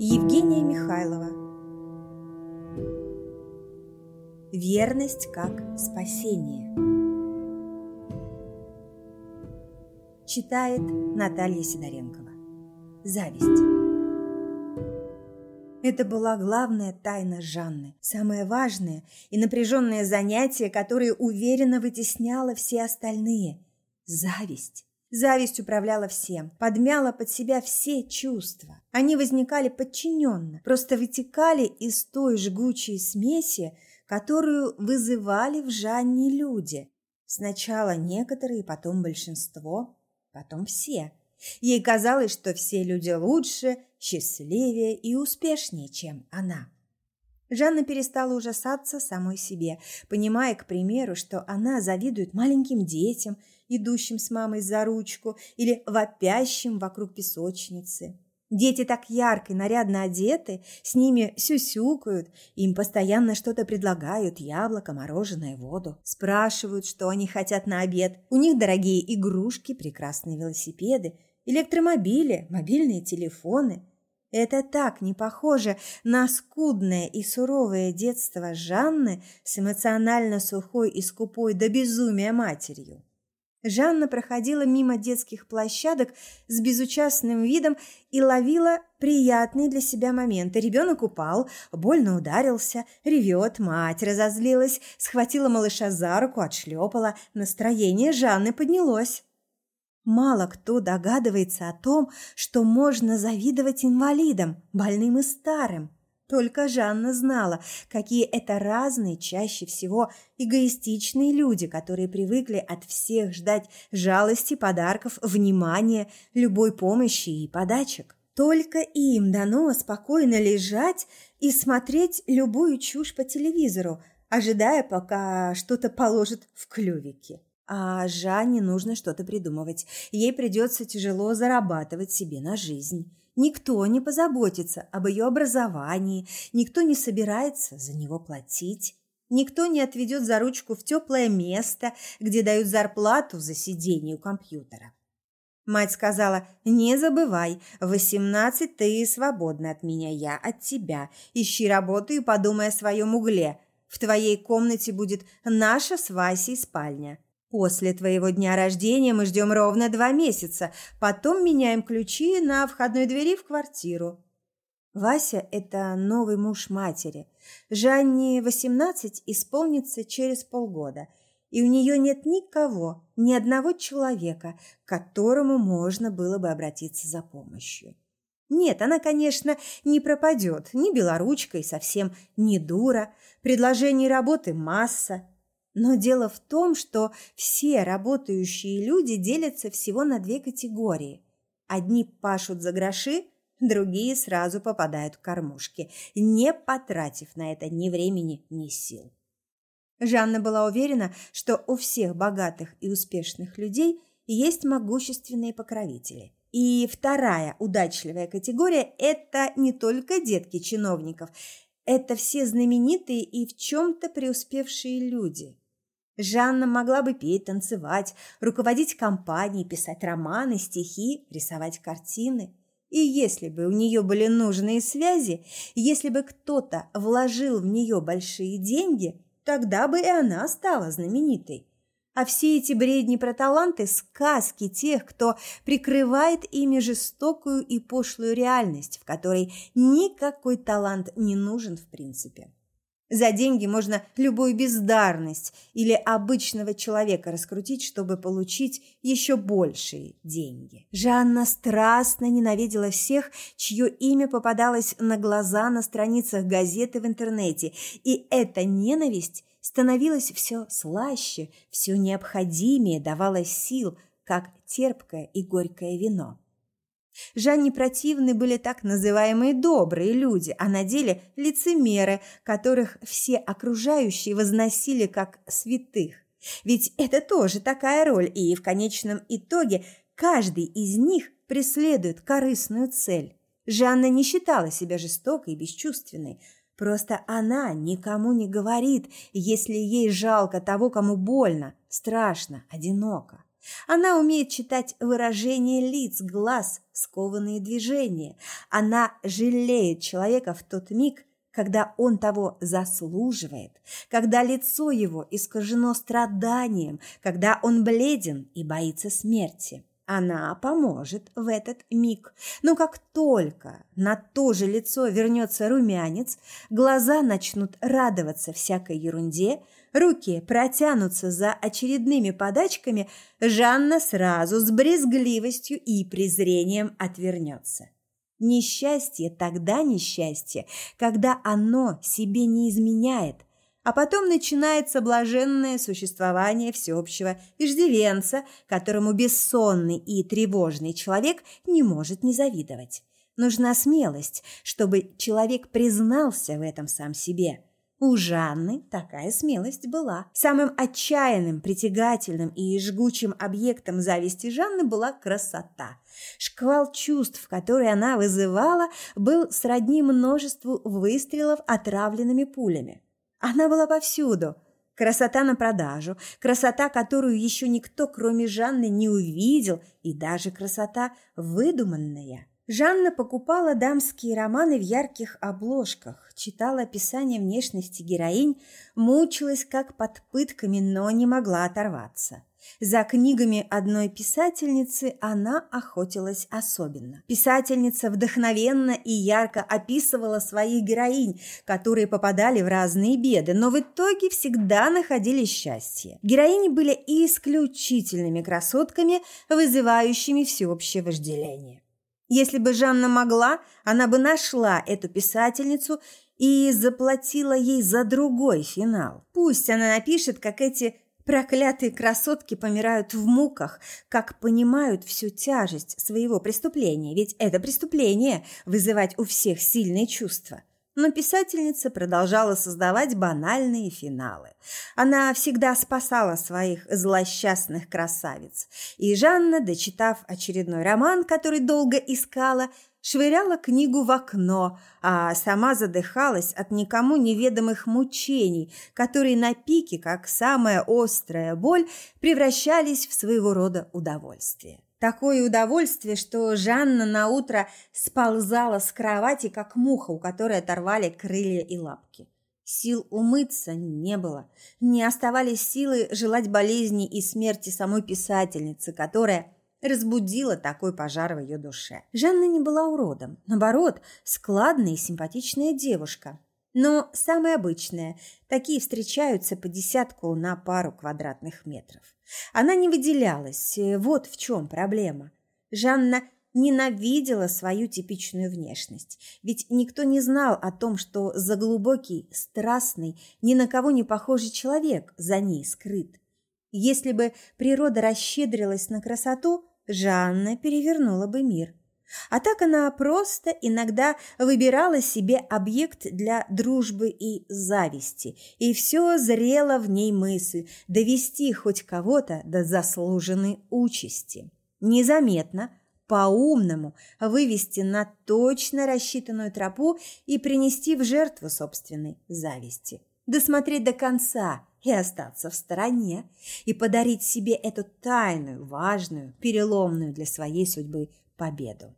Евгения Михайлова. Верность как спасение. Читает Наталья Сидоренкова. Зависть. Это была главная тайна Жанны, самое важное и напряженное занятие, которое уверенно вытесняло все остальные – зависть. Зависть управляла всем, подмяла под себя все чувства. Они возникали подчиненно, просто вытекали из той жгучей смеси, которую вызывали в Жанне люди. Сначала некоторые, потом большинство, потом все. Ей казалось, что все люди лучше, счастливее и успешнее, чем она. Жанна перестала ужасаться самой себе, понимая, к примеру, что она завидует маленьким детям, идущим с мамой за ручку, или вопящим вокруг песочницы. Дети так ярко и нарядно одеты, с ними сюсюкают, им постоянно что-то предлагают – яблоко, мороженое, воду. Спрашивают, что они хотят на обед. У них дорогие игрушки, прекрасные велосипеды, электромобили, мобильные телефоны – это так не похоже на скудное и суровое детство Жанны с эмоционально сухой и скупой до безумия матерью. Жанна проходила мимо детских площадок с безучастным видом и ловила приятные для себя моменты. Ребенок упал, больно ударился, ревет, мать разозлилась, схватила малыша за руку, отшлепала. Настроение Жанны поднялось. Мало кто догадывается о том, что можно завидовать инвалидам, больным и старым. Только Жанна знала, какие это разные, чаще всего эгоистичные люди, которые привыкли от всех ждать жалости, подарков, внимания, любой помощи и подачек. Только им дано спокойно лежать и смотреть любую чушь по телевизору, ожидая, пока что-то положат в клювики. А Жанне нужно что-то придумывать. Ей придется тяжело зарабатывать себе на жизнь. Никто не позаботится об ее образовании, никто не собирается за него платить. Никто не отведет за ручку в теплое место, где дают зарплату за сидение у компьютера. Мать сказала, не забывай, в восемнадцать ты свободна от меня, я от тебя. Ищи работу и подумай о своем угле. В твоей комнате будет наша с Васей спальня. После твоего дня рождения мы ждем ровно два месяца, потом меняем ключи на входной двери в квартиру. Вася – это новый муж матери. Жанне 18 исполнится через полгода, и у нее нет никого, ни одного человека, к которому можно было бы обратиться за помощью. Нет, она, конечно, не пропадет, ни белоручкой, совсем не дура, предложений работы масса – но дело в том, что все работающие люди делятся всего на две категории. Одни пашут за гроши, другие сразу попадают в кормушки, не потратив на это ни времени, ни сил. Жанна была уверена, что у всех богатых и успешных людей есть могущественные покровители. И вторая удачливая категория – это не только детки чиновников, это все знаменитые и в чем-то преуспевшие люди. Жанна могла бы петь, танцевать, руководить компанией, писать романы, стихи, рисовать картины. И если бы у нее были нужные связи, если бы кто-то вложил в нее большие деньги, тогда бы и она стала знаменитой. А все эти бредни про таланты – сказки тех, кто прикрывает ими жестокую и пошлую реальность, в которой никакой талант не нужен в принципе. За деньги можно любую бездарность или обычного человека раскрутить, чтобы получить еще большие деньги. Жанна страстно ненавидела всех, чье имя попадалось на глаза на страницах газеты в интернете, и эта ненависть становилась все слаще, все необходимее, давала сил, как терпкое и горькое вино. Жанне противны были так называемые добрые люди, а на деле лицемеры, которых все окружающие возносили как святых. Ведь это тоже такая роль, и в конечном итоге каждый из них преследует корыстную цель. Жанна не считала себя жестокой и бесчувственной, Просто она никому не говорит, если ей жалко того, кому больно, страшно, одиноко. Она умеет читать выражения лиц, глаз, скованные движения. Она жалеет человека в тот миг, когда он того заслуживает, когда лицо его искажено страданием, когда он бледен и боится смерти. Она поможет в этот миг. Но как только на то же лицо вернется румянец, глаза начнут радоваться всякой ерунде, руки протянутся за очередными подачками, Жанна сразу с брезгливостью и презрением отвернется. Несчастье тогда несчастье, когда оно себе не изменяет, а потом начинается блаженное существование всеобщего иждивенца, которому бессонный и тревожный человек не может не завидовать. Нужна смелость, чтобы человек признался в этом сам себе. У Жанны такая смелость была. Самым отчаянным, притягательным и жгучим объектом зависти Жанны была красота. Шквал чувств, который она вызывала, был сродни множеству выстрелов отравленными пулями. Она была повсюду. Красота на продажу, красота, которую еще никто, кроме Жанны, не увидел, и даже красота выдуманная. Жанна покупала дамские романы в ярких обложках, читала описание внешности героинь, мучилась как под пытками, но не могла оторваться. За книгами одной писательницы она охотилась особенно. Писательница вдохновенно и ярко описывала своих героинь, которые попадали в разные беды, но в итоге всегда находили счастье. Героини были исключительными красотками, вызывающими всеобщее вожделение. Если бы Жанна могла, она бы нашла эту писательницу и заплатила ей за другой финал. Пусть она напишет, как эти Проклятые красотки помирают в муках, как понимают всю тяжесть своего преступления, ведь это преступление – вызывать у всех сильные чувства. Но писательница продолжала создавать банальные финалы. Она всегда спасала своих злосчастных красавиц. И Жанна, дочитав очередной роман, который долго искала, швыряла книгу в окно, а сама задыхалась от никому неведомых мучений, которые на пике, как самая острая боль, превращались в своего рода удовольствие. Такое удовольствие, что Жанна на утро сползала с кровати, как муха, у которой оторвали крылья и лапки. Сил умыться не было. Не оставались силы желать болезни и смерти самой писательницы, которая разбудила такой пожар в ее душе. Жанна не была уродом, наоборот, складная и симпатичная девушка. Но самая обычная, такие встречаются по десятку на пару квадратных метров. Она не выделялась, вот в чем проблема. Жанна ненавидела свою типичную внешность, ведь никто не знал о том, что за глубокий, страстный, ни на кого не похожий человек за ней скрыт. Если бы природа расщедрилась на красоту, Жанна перевернула бы мир. А так она просто иногда выбирала себе объект для дружбы и зависти, и все зрела в ней мысль довести хоть кого-то до заслуженной участи. Незаметно, по-умному вывести на точно рассчитанную тропу и принести в жертву собственной зависти. Досмотреть до конца, и остаться в стороне, и подарить себе эту тайную, важную, переломную для своей судьбы победу.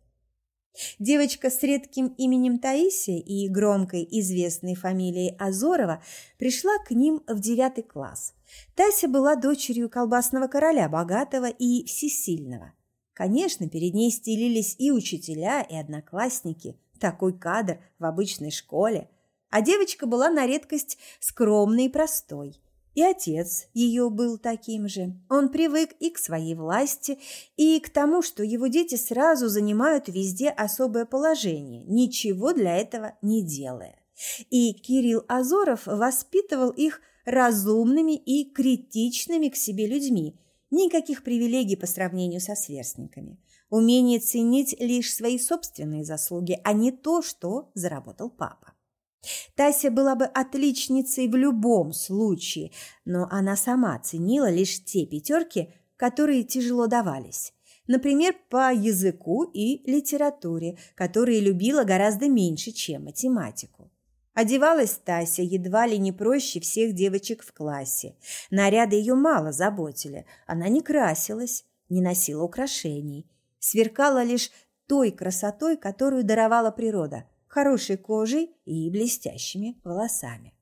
Девочка с редким именем Таисия и громкой известной фамилией Азорова пришла к ним в девятый класс. Тася была дочерью колбасного короля, богатого и всесильного. Конечно, перед ней стелились и учителя, и одноклассники. Такой кадр в обычной школе. А девочка была на редкость скромной и простой – и отец ее был таким же. Он привык и к своей власти, и к тому, что его дети сразу занимают везде особое положение, ничего для этого не делая. И Кирилл Азоров воспитывал их разумными и критичными к себе людьми, никаких привилегий по сравнению со сверстниками. Умение ценить лишь свои собственные заслуги, а не то, что заработал папа. Тася была бы отличницей в любом случае, но она сама ценила лишь те пятерки, которые тяжело давались. Например, по языку и литературе, которые любила гораздо меньше, чем математику. Одевалась Тася едва ли не проще всех девочек в классе. Наряды ее мало заботили. Она не красилась, не носила украшений. Сверкала лишь той красотой, которую даровала природа – хорошей кожей и блестящими волосами.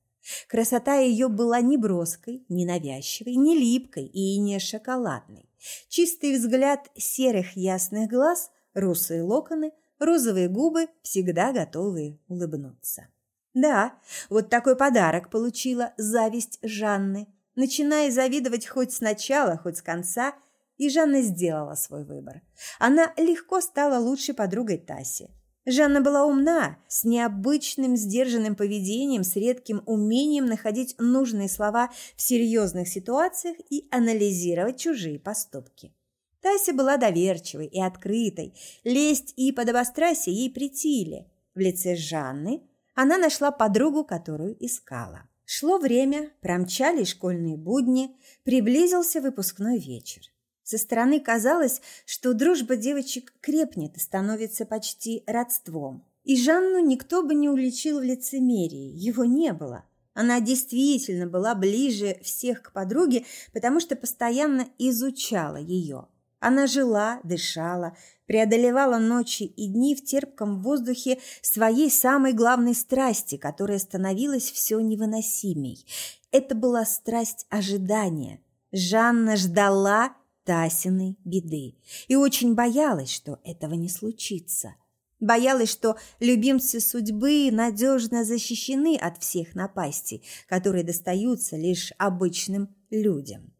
Красота ее была не броской, не навязчивой, не липкой и не шоколадной. Чистый взгляд серых ясных глаз, русые локоны, розовые губы, всегда готовые улыбнуться. Да, вот такой подарок получила зависть Жанны. Начиная завидовать хоть сначала, хоть с конца, и Жанна сделала свой выбор. Она легко стала лучшей подругой Таси. Жанна была умна, с необычным сдержанным поведением, с редким умением находить нужные слова в серьезных ситуациях и анализировать чужие поступки. Тася была доверчивой и открытой, лесть и подобострастие ей притили. В лице Жанны она нашла подругу, которую искала. Шло время, промчались школьные будни, приблизился выпускной вечер. Со стороны казалось, что дружба девочек крепнет и становится почти родством. И Жанну никто бы не уличил в лицемерии, его не было. Она действительно была ближе всех к подруге, потому что постоянно изучала ее. Она жила, дышала, преодолевала ночи и дни в терпком воздухе своей самой главной страсти, которая становилась все невыносимей. Это была страсть ожидания. Жанна ждала Тасиной беды и очень боялась, что этого не случится. Боялась, что любимцы судьбы надежно защищены от всех напастей, которые достаются лишь обычным людям.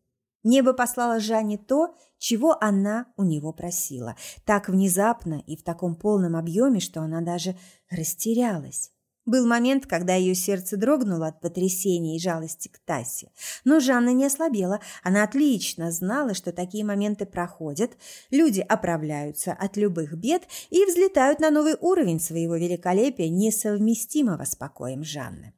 Небо послало Жанне то, чего она у него просила, так внезапно и в таком полном объеме, что она даже растерялась. Был момент, когда ее сердце дрогнуло от потрясения и жалости к Тасе. Но Жанна не ослабела. Она отлично знала, что такие моменты проходят, люди оправляются от любых бед и взлетают на новый уровень своего великолепия, несовместимого с покоем Жанны.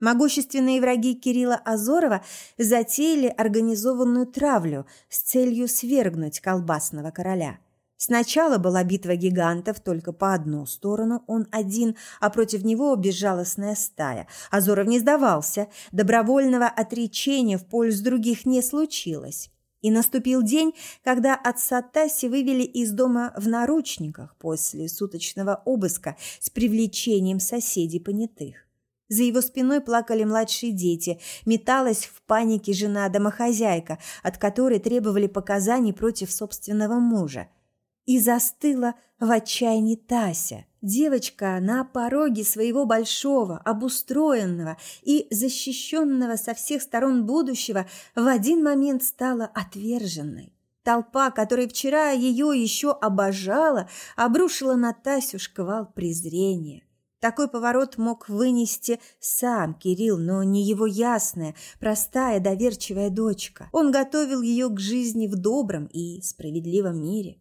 Могущественные враги Кирилла Азорова затеяли организованную травлю с целью свергнуть колбасного короля – Сначала была битва гигантов только по одну сторону, он один, а против него безжалостная стая. Азоров не сдавался, добровольного отречения в пользу других не случилось. И наступил день, когда отца Таси вывели из дома в наручниках после суточного обыска с привлечением соседей понятых. За его спиной плакали младшие дети, металась в панике жена-домохозяйка, от которой требовали показаний против собственного мужа – и застыла в отчаянии Тася. Девочка на пороге своего большого, обустроенного и защищенного со всех сторон будущего в один момент стала отверженной. Толпа, которая вчера ее еще обожала, обрушила на Тасю шквал презрения. Такой поворот мог вынести сам Кирилл, но не его ясная, простая, доверчивая дочка. Он готовил ее к жизни в добром и справедливом мире.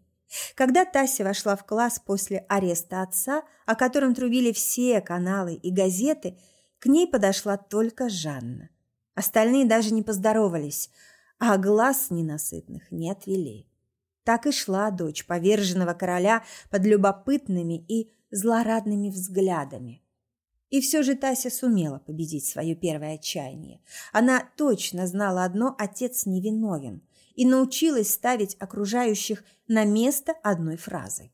Когда Тася вошла в класс после ареста отца, о котором трубили все каналы и газеты, к ней подошла только Жанна. Остальные даже не поздоровались, а глаз ненасытных не отвели. Так и шла дочь поверженного короля под любопытными и злорадными взглядами. И все же Тася сумела победить свое первое отчаяние. Она точно знала одно – отец невиновен и научилась ставить окружающих на место одной фразой.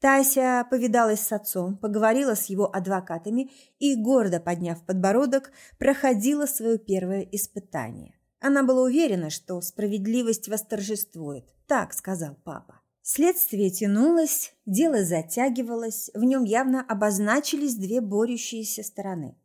Тася повидалась с отцом, поговорила с его адвокатами и, гордо подняв подбородок, проходила свое первое испытание. Она была уверена, что справедливость восторжествует, так сказал папа. Следствие тянулось, дело затягивалось, в нем явно обозначились две борющиеся стороны.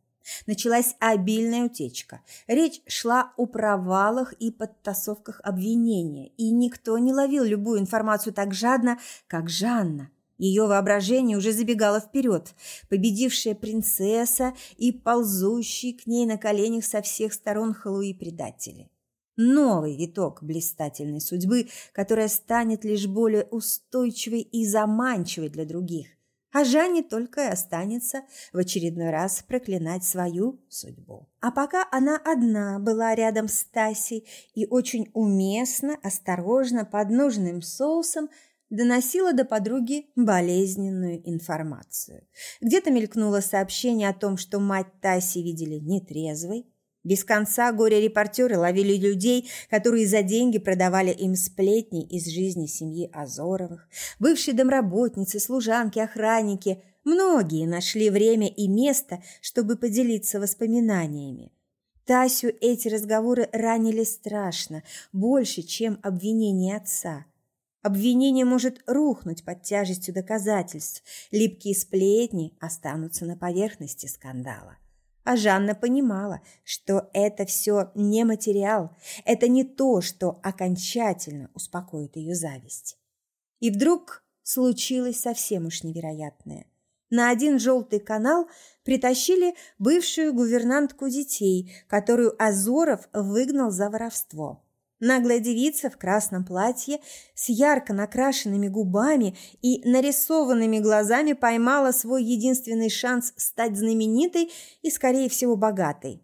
Началась обильная утечка. Речь шла о провалах и подтасовках обвинения, и никто не ловил любую информацию так жадно, как Жанна. Ее воображение уже забегало вперед. Победившая принцесса и ползущие к ней на коленях со всех сторон Халуи-предатели. Новый виток блистательной судьбы, которая станет лишь более устойчивой и заманчивой для других а Жанне только и останется в очередной раз проклинать свою судьбу. А пока она одна была рядом с Тасей и очень уместно, осторожно, под нужным соусом доносила до подруги болезненную информацию. Где-то мелькнуло сообщение о том, что мать Таси видели нетрезвой. Без конца горе-репортеры ловили людей, которые за деньги продавали им сплетни из жизни семьи Азоровых. Бывшие домработницы, служанки, охранники – многие нашли время и место, чтобы поделиться воспоминаниями. Тасю эти разговоры ранили страшно, больше, чем обвинение отца. Обвинение может рухнуть под тяжестью доказательств, липкие сплетни останутся на поверхности скандала. А Жанна понимала, что это все не материал, это не то, что окончательно успокоит ее зависть. И вдруг случилось совсем уж невероятное. На один желтый канал притащили бывшую гувернантку детей, которую Азоров выгнал за воровство. Наглая девица в красном платье с ярко накрашенными губами и нарисованными глазами поймала свой единственный шанс стать знаменитой и, скорее всего, богатой.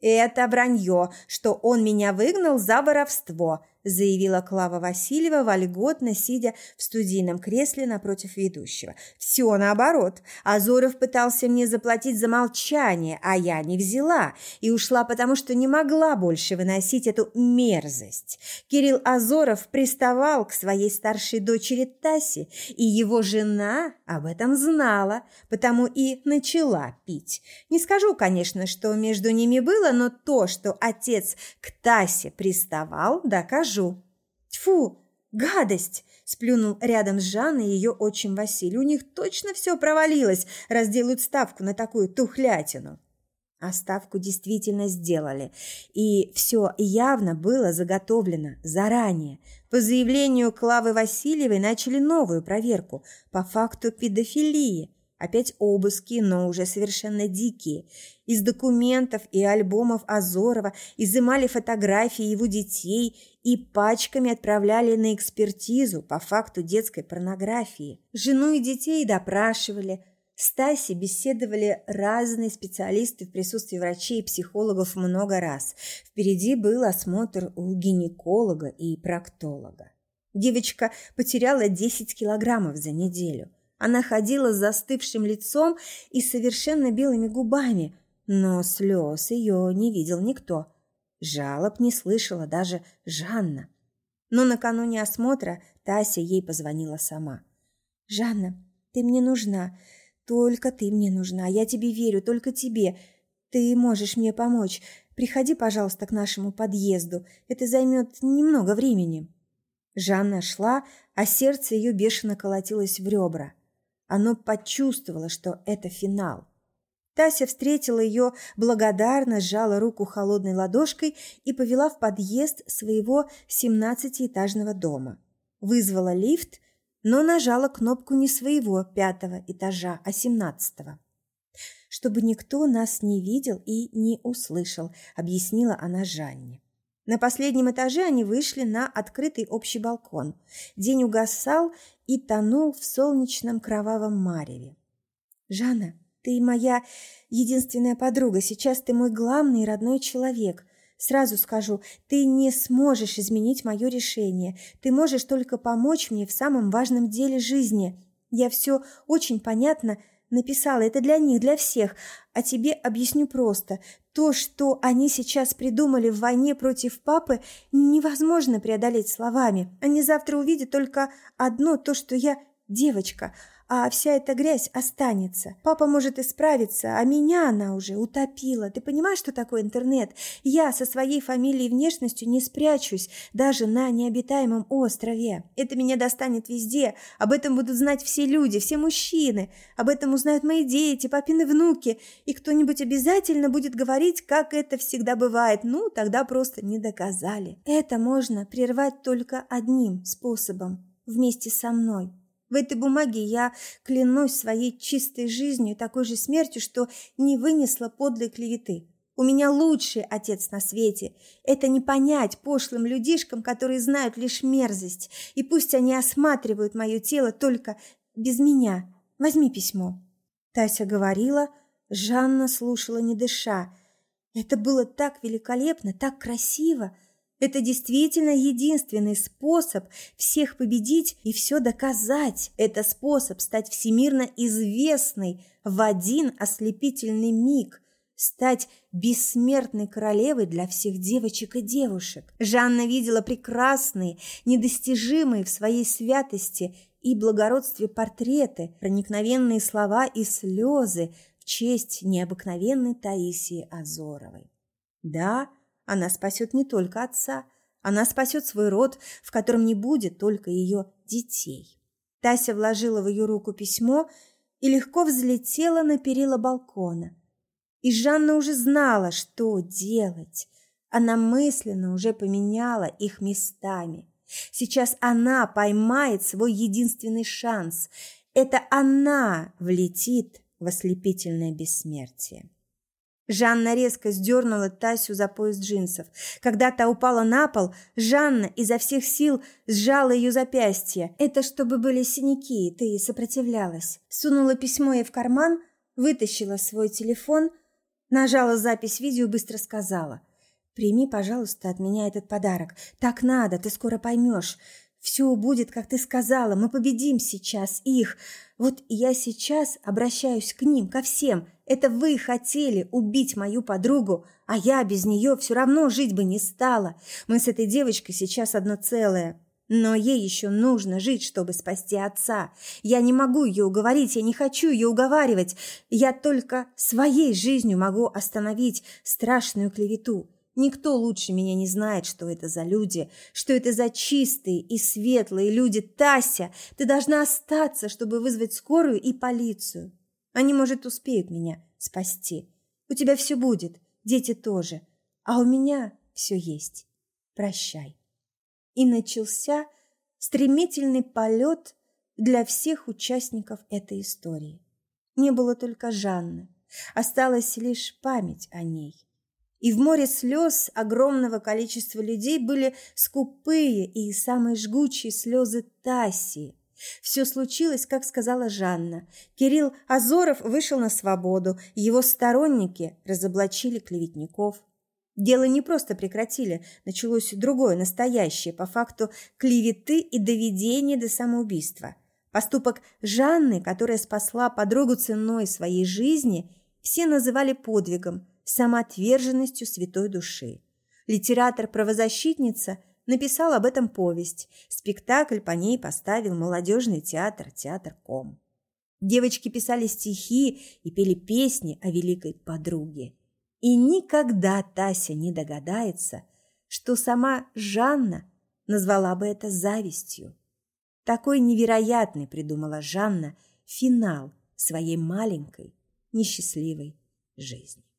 «Это вранье, что он меня выгнал за воровство», заявила Клава Васильева, вольготно сидя в студийном кресле напротив ведущего. «Все наоборот. Азоров пытался мне заплатить за молчание, а я не взяла и ушла, потому что не могла больше выносить эту мерзость. Кирилл Азоров приставал к своей старшей дочери Тасе, и его жена об этом знала, потому и начала пить. Не скажу, конечно, что между ними было, но то, что отец к Тасе приставал, докажу скажу. Тьфу, гадость! Сплюнул рядом с Жанной ее отчим Василий. У них точно все провалилось, раз делают ставку на такую тухлятину. А ставку действительно сделали. И все явно было заготовлено заранее. По заявлению Клавы Васильевой начали новую проверку по факту педофилии – Опять обыски, но уже совершенно дикие. Из документов и альбомов Азорова изымали фотографии его детей и пачками отправляли на экспертизу по факту детской порнографии. Жену и детей допрашивали. С Таси беседовали разные специалисты в присутствии врачей и психологов много раз. Впереди был осмотр у гинеколога и проктолога. Девочка потеряла 10 килограммов за неделю – она ходила с застывшим лицом и совершенно белыми губами, но слез ее не видел никто. Жалоб не слышала даже Жанна. Но накануне осмотра Тася ей позвонила сама. «Жанна, ты мне нужна. Только ты мне нужна. Я тебе верю, только тебе. Ты можешь мне помочь. Приходи, пожалуйста, к нашему подъезду. Это займет немного времени». Жанна шла, а сердце ее бешено колотилось в ребра. Оно почувствовало, что это финал. Тася встретила ее, благодарно сжала руку холодной ладошкой и повела в подъезд своего семнадцатиэтажного дома. Вызвала лифт, но нажала кнопку не своего пятого этажа, а семнадцатого. «Чтобы никто нас не видел и не услышал», — объяснила она Жанне. На последнем этаже они вышли на открытый общий балкон. День угасал и тонул в солнечном кровавом мареве. «Жанна, ты моя единственная подруга. Сейчас ты мой главный родной человек. Сразу скажу, ты не сможешь изменить мое решение. Ты можешь только помочь мне в самом важном деле жизни. Я все очень понятно написала. Это для них, для всех. А тебе объясню просто. То, что они сейчас придумали в войне против папы, невозможно преодолеть словами. Они завтра увидят только одно, то, что я девочка, а вся эта грязь останется. Папа может исправиться, а меня она уже утопила. Ты понимаешь, что такое интернет? Я со своей фамилией и внешностью не спрячусь даже на необитаемом острове. Это меня достанет везде. Об этом будут знать все люди, все мужчины. Об этом узнают мои дети, папины внуки. И кто-нибудь обязательно будет говорить, как это всегда бывает. Ну, тогда просто не доказали. Это можно прервать только одним способом. Вместе со мной. В этой бумаге я клянусь своей чистой жизнью и такой же смертью, что не вынесла подлой клеветы. У меня лучший отец на свете. Это не понять пошлым людишкам, которые знают лишь мерзость. И пусть они осматривают мое тело только без меня. Возьми письмо». Тася говорила, Жанна слушала не дыша. Это было так великолепно, так красиво. Это действительно единственный способ всех победить и все доказать. Это способ стать всемирно известной в один ослепительный миг, стать бессмертной королевой для всех девочек и девушек. Жанна видела прекрасные, недостижимые в своей святости и благородстве портреты, проникновенные слова и слезы в честь необыкновенной Таисии Азоровой. Да, она спасет не только отца, она спасет свой род, в котором не будет только ее детей. Тася вложила в ее руку письмо и легко взлетела на перила балкона. И Жанна уже знала, что делать. Она мысленно уже поменяла их местами. Сейчас она поймает свой единственный шанс. Это она влетит в ослепительное бессмертие. Жанна резко сдернула Тасю за пояс джинсов. Когда та упала на пол, Жанна изо всех сил сжала ее запястье. Это чтобы были синяки, ты сопротивлялась. Сунула письмо ей в карман, вытащила свой телефон, нажала запись видео и быстро сказала. «Прими, пожалуйста, от меня этот подарок. Так надо, ты скоро поймешь. Все будет, как ты сказала. Мы победим сейчас их. Вот я сейчас обращаюсь к ним, ко всем. Это вы хотели убить мою подругу, а я без нее все равно жить бы не стала. Мы с этой девочкой сейчас одно целое. Но ей еще нужно жить, чтобы спасти отца. Я не могу ее уговорить, я не хочу ее уговаривать. Я только своей жизнью могу остановить страшную клевету. Никто лучше меня не знает, что это за люди, что это за чистые и светлые люди. Тася, ты должна остаться, чтобы вызвать скорую и полицию. Они, может, успеют меня спасти. У тебя все будет, дети тоже. А у меня все есть. Прощай. И начался стремительный полет для всех участников этой истории. Не было только Жанны. Осталась лишь память о ней. И в море слез огромного количества людей были скупые и самые жгучие слезы Таси. Все случилось, как сказала Жанна. Кирилл Азоров вышел на свободу, его сторонники разоблачили клеветников. Дело не просто прекратили, началось другое, настоящее, по факту клеветы и доведение до самоубийства. Поступок Жанны, которая спасла подругу ценой своей жизни, все называли подвигом, самоотверженностью святой души. Литератор-правозащитница написал об этом повесть. Спектакль по ней поставил молодежный театр «Театр Ком». Девочки писали стихи и пели песни о великой подруге. И никогда Тася не догадается, что сама Жанна назвала бы это завистью. Такой невероятный придумала Жанна финал своей маленькой, несчастливой жизни.